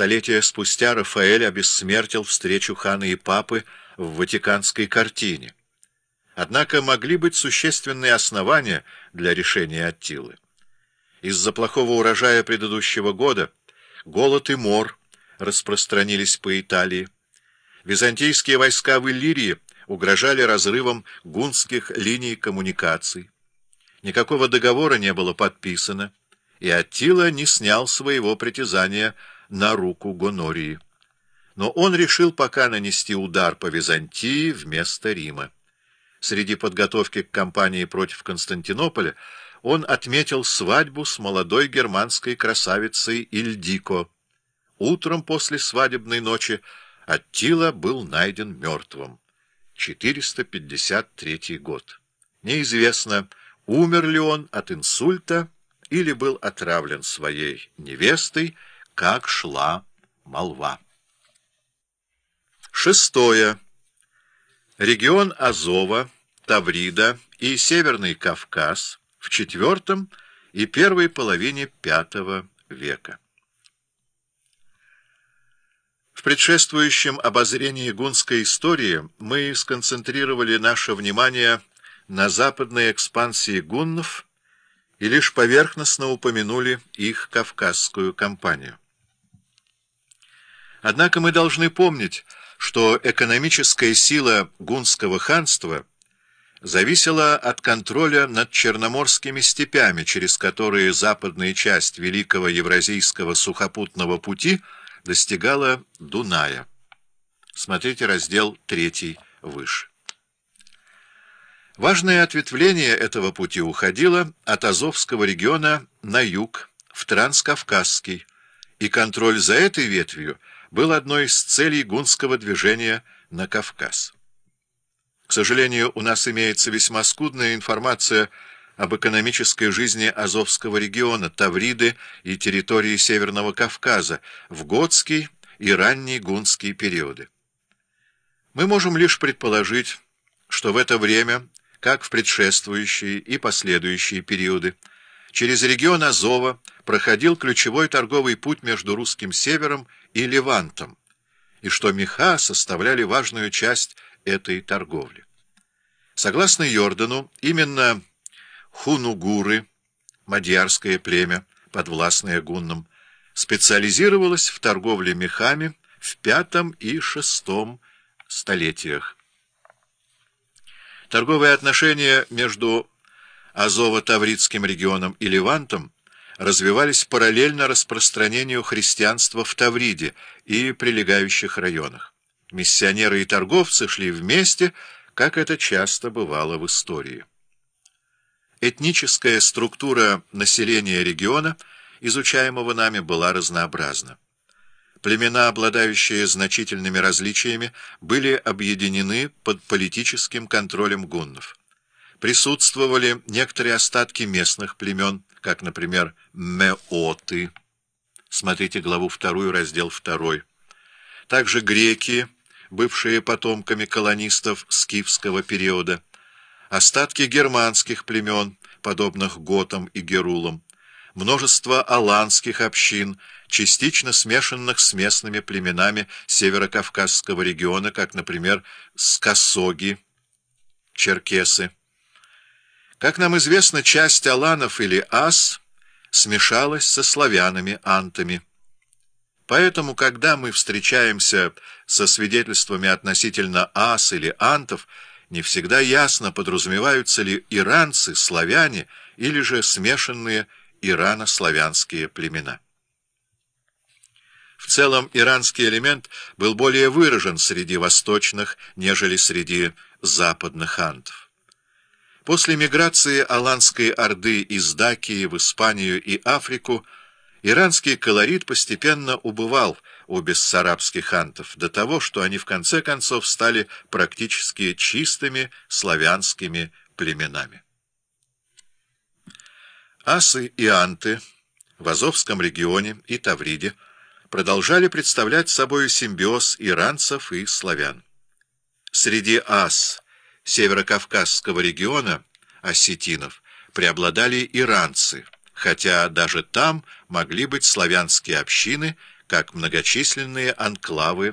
Столетия спустя Рафаэль обессмертил встречу хана и папы в Ватиканской картине. Однако могли быть существенные основания для решения Аттилы. Из-за плохого урожая предыдущего года голод и мор распространились по Италии. Византийские войска в Иллирии угрожали разрывом гунских линий коммуникаций. Никакого договора не было подписано, и Аттила не снял своего притязания на руку Гонории. Но он решил пока нанести удар по Византии вместо Рима. Среди подготовки к кампании против Константинополя он отметил свадьбу с молодой германской красавицей Ильдико. Утром после свадебной ночи Аттила был найден мертвым. 453 год. Неизвестно, умер ли он от инсульта или был отравлен своей невестой, как шла молва. Шестое. Регион Азова, Таврида и Северный Кавказ в IV и первой половине V века. В предшествующем обозрении гунской истории мы сконцентрировали наше внимание на западной экспансии гуннов и лишь поверхностно упомянули их кавказскую кампанию. Однако мы должны помнить, что экономическая сила гунского ханства зависела от контроля над черноморскими степями, через которые западная часть Великого Евразийского сухопутного пути – достигала Дуная. Смотрите раздел 3 выше. Важное ответвление этого пути уходило от Азовского региона на юг, в Транскавказский, и контроль за этой ветвью был одной из целей гунского движения на Кавказ. К сожалению, у нас имеется весьма скудная информация об экономической жизни Азовского региона, Тавриды и территории Северного Кавказа в готский и ранний гунский периоды. Мы можем лишь предположить, что в это время, как в предшествующие и последующие периоды, через регион Азова проходил ключевой торговый путь между русским севером и Левантом, и что меха составляли важную часть этой торговли. Согласно Йордану, именно хунугуры, мадьярское племя, подвластное гуннам, специализировалось в торговле мехами в V и VI столетиях. Торговые отношения между Азово-Тавридским регионом и Левантом развивались параллельно распространению христианства в Тавриде и прилегающих районах. Миссионеры и торговцы шли вместе, как это часто бывало в истории. Этническая структура населения региона, изучаемого нами, была разнообразна. Племена, обладающие значительными различиями, были объединены под политическим контролем гуннов. Присутствовали некоторые остатки местных племен, как, например, меоты. Смотрите главу 2, раздел 2. Также греки, бывшие потомками колонистов скифского периода, остатки германских племен, подобных готам и герулам, множество аланских общин, частично смешанных с местными племенами северокавказского региона, как, например, скосоги, черкесы. Как нам известно, часть аланов или ас смешалась со славянами, антами. Поэтому, когда мы встречаемся со свидетельствами относительно ас или антов, не всегда ясно, подразумеваются ли иранцы, славяне или же смешанные ирано-славянские племена. В целом иранский элемент был более выражен среди восточных, нежели среди западных антов. После миграции Аланской Орды из Дакии в Испанию и Африку иранский колорит постепенно убывал – у бессарабских антов до того, что они в конце концов стали практически чистыми славянскими племенами. Асы и анты в Азовском регионе и Тавриде продолжали представлять собой симбиоз иранцев и славян. Среди ас северокавказского региона, осетинов, преобладали иранцы, хотя даже там могли быть славянские общины – как многочисленные анклавы